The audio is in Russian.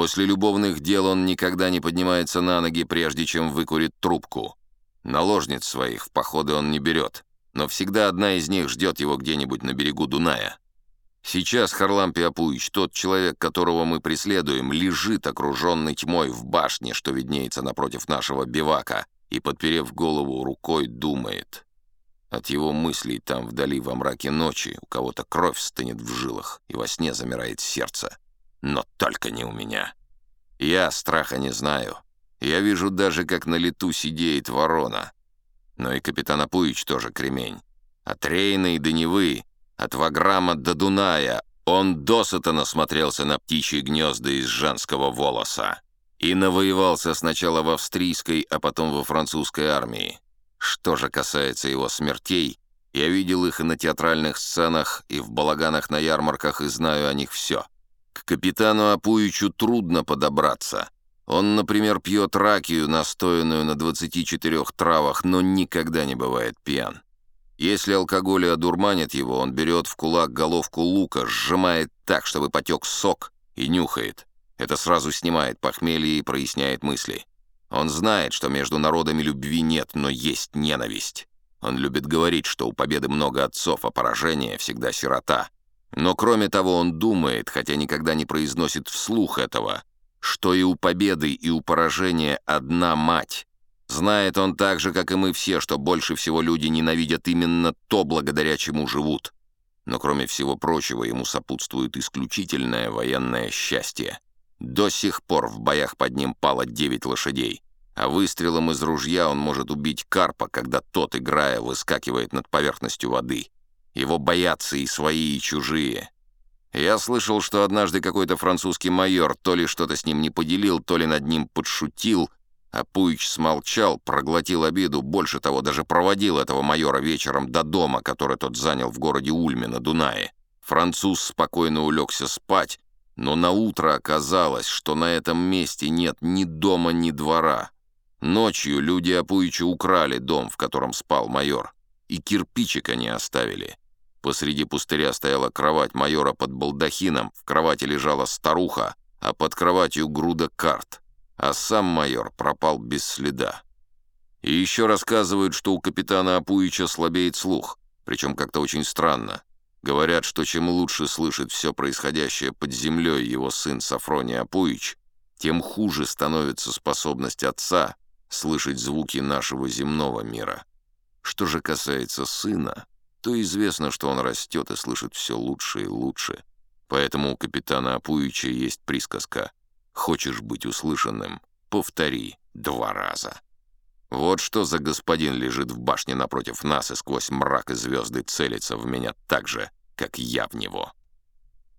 После любовных дел он никогда не поднимается на ноги, прежде чем выкурит трубку. Наложниц своих в походы он не берет, но всегда одна из них ждет его где-нибудь на берегу Дуная. Сейчас Харлампий Апуич, тот человек, которого мы преследуем, лежит окруженный тьмой в башне, что виднеется напротив нашего бивака, и, подперев голову рукой, думает. От его мыслей там вдали во мраке ночи у кого-то кровь стынет в жилах, и во сне замирает сердце. Но только не у меня. Я страха не знаю. Я вижу даже, как на лету сидеет ворона. Но и капитан Апуич тоже кремень. От Рейна и до Невы от Ваграма до Дуная он досыта насмотрелся на птичьи гнезда из женского волоса и навоевался сначала в австрийской, а потом во французской армии. Что же касается его смертей, я видел их и на театральных сценах, и в балаганах на ярмарках, и знаю о них все. К капитану Апуичу трудно подобраться. Он, например, пьет ракию, настоянную на 24 травах, но никогда не бывает пьян. Если алкоголь одурманит его, он берет в кулак головку лука, сжимает так, чтобы потек сок, и нюхает. Это сразу снимает похмелье и проясняет мысли. Он знает, что между народами любви нет, но есть ненависть. Он любит говорить, что у победы много отцов, а поражение всегда сирота. Но кроме того, он думает, хотя никогда не произносит вслух этого, что и у победы, и у поражения одна мать, Знает он так же, как и мы все, что больше всего люди ненавидят именно то, благодаря чему живут. Но кроме всего прочего, ему сопутствует исключительное военное счастье. До сих пор в боях под ним пало девять лошадей, а выстрелом из ружья он может убить карпа, когда тот, играя, выскакивает над поверхностью воды. Его боятся и свои, и чужие. Я слышал, что однажды какой-то французский майор то ли что-то с ним не поделил, то ли над ним подшутил — а Пуич смолчал, проглотил обиду, больше того, даже проводил этого майора вечером до дома, который тот занял в городе Ульме на Дунае. Француз спокойно улегся спать, но на утро оказалось, что на этом месте нет ни дома, ни двора. Ночью люди Апуича украли дом, в котором спал майор, и кирпичика не оставили. Посреди пустыря стояла кровать майора под балдахином, в кровати лежала старуха, а под кроватью груда карт а сам майор пропал без следа. И еще рассказывают, что у капитана Апуича слабеет слух, причем как-то очень странно. Говорят, что чем лучше слышит все происходящее под землей его сын Сафроний Апуич, тем хуже становится способность отца слышать звуки нашего земного мира. Что же касается сына, то известно, что он растет и слышит все лучше и лучше. Поэтому у капитана Апуича есть присказка Хочешь быть услышанным? Повтори два раза. Вот что за господин лежит в башне напротив нас и сквозь мрак и звезды целится в меня так же, как я в него.